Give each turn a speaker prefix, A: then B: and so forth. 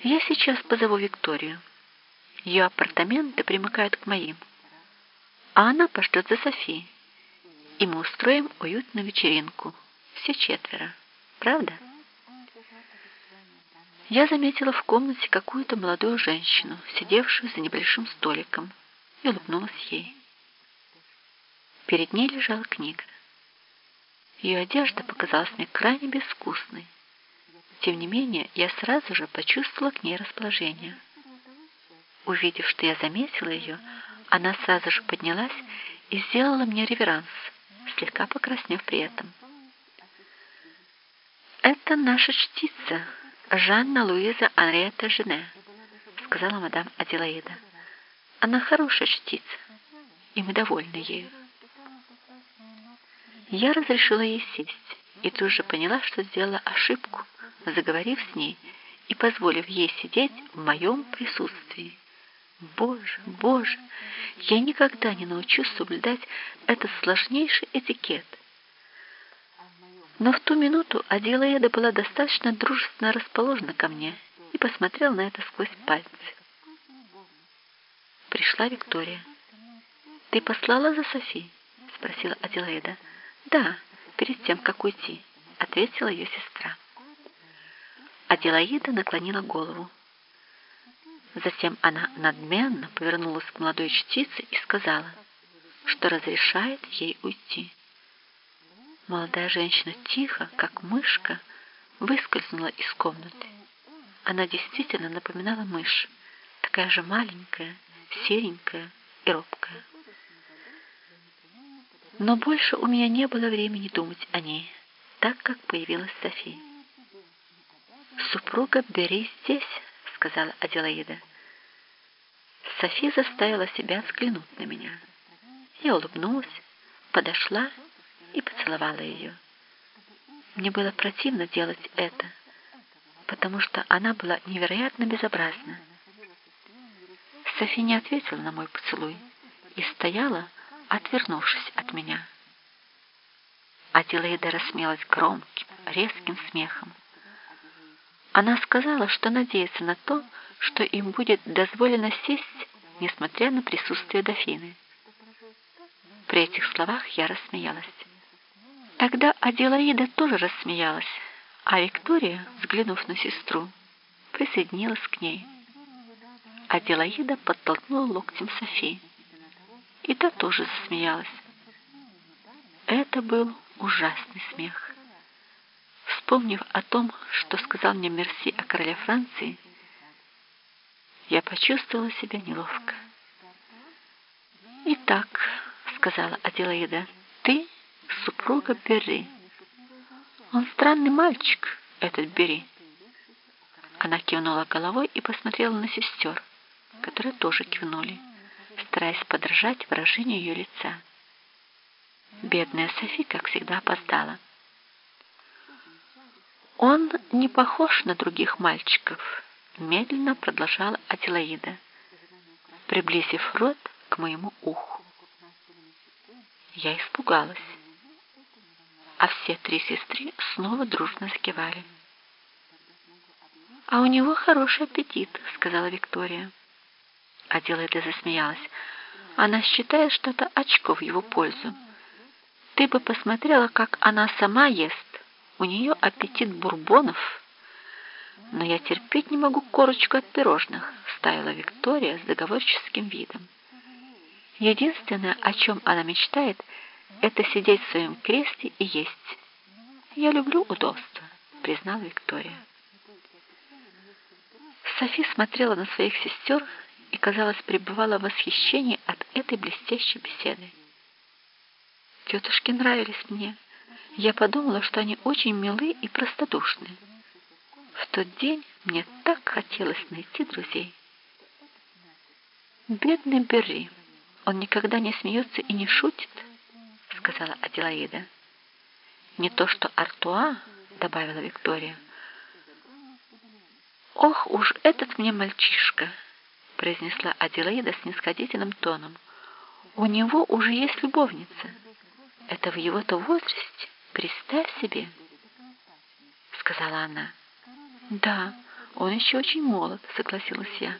A: Я сейчас позову Викторию. Ее апартаменты примыкают к моим, а она пошлет за Софией, и мы устроим уютную вечеринку, все четверо. Правда? Я заметила в комнате какую-то молодую женщину, сидевшую за небольшим столиком, и улыбнулась ей. Перед ней лежала книга. Ее одежда показалась мне крайне безвкусной. Тем не менее, я сразу же почувствовала к ней расположение. Увидев, что я заметила ее, она сразу же поднялась и сделала мне реверанс, слегка покраснев при этом. «Это наша чтица, Жанна Луиза Анриета Жене», сказала мадам Аделаида. «Она хорошая чтица, и мы довольны ею». Я разрешила ей сесть и тут же поняла, что сделала ошибку, заговорив с ней и позволив ей сидеть в моем присутствии. Боже, Боже, я никогда не научусь соблюдать этот сложнейший этикет. Но в ту минуту Аделаида была достаточно дружественно расположена ко мне и посмотрела на это сквозь пальцы. Пришла Виктория. «Ты послала за Софи?» — спросила Аделаида. «Да, перед тем, как уйти», — ответила ее сестра. Аделаида наклонила голову. Затем она надменно повернулась к молодой чтице и сказала, что разрешает ей уйти. Молодая женщина тихо, как мышка, выскользнула из комнаты. Она действительно напоминала мышь, такая же маленькая, серенькая и робкая. Но больше у меня не было времени думать о ней, так как появилась София. «Супруга, бери здесь», — сказала Аделаида. София заставила себя взглянуть на меня. Я улыбнулась, подошла и поцеловала ее. Мне было противно делать это, потому что она была невероятно безобразна. София не ответила на мой поцелуй и стояла, отвернувшись от меня. Аделаида рассмеялась громким, резким смехом. Она сказала, что надеется на то, что им будет дозволено сесть, несмотря на присутствие дофины. При этих словах я рассмеялась. Тогда Аделаида тоже рассмеялась, а Виктория, взглянув на сестру, присоединилась к ней. Аделаида подтолкнула локтем Софии и та тоже засмеялась. Это был ужасный смех. Вспомнив о том, что сказал мне Мерси о короле Франции, я почувствовала себя неловко. «Итак», — сказала Аделаида, — «ты супруга Берри. Он странный мальчик, этот Берри». Она кивнула головой и посмотрела на сестер, которые тоже кивнули стараясь подражать выражению ее лица. Бедная Софи, как всегда, опоздала. «Он не похож на других мальчиков», — медленно продолжала Аделаида, приблизив рот к моему уху. Я испугалась, а все три сестры снова дружно закивали. «А у него хороший аппетит», — сказала Виктория. Аделаида засмеялась. Она считает, что это очко в его пользу. Ты бы посмотрела, как она сама ест. У нее аппетит бурбонов. Но я терпеть не могу корочку от пирожных, стаяла Виктория с договорческим видом. Единственное, о чем она мечтает, это сидеть в своем кресле и есть. Я люблю удобство, признала Виктория. Софи смотрела на своих сестер и, казалось, пребывала в восхищении от этой блестящей беседы. Тетушки нравились мне. Я подумала, что они очень милы и простодушны. В тот день мне так хотелось найти друзей. «Бедный Берри, он никогда не смеется и не шутит», — сказала Аделаида. «Не то что Артуа», — добавила Виктория. «Ох уж этот мне мальчишка!» произнесла Аделаида с нисходительным тоном. «У него уже есть любовница. Это в его-то возрасте, представь себе!» Сказала она. «Да, «Он еще очень молод», — согласилась я.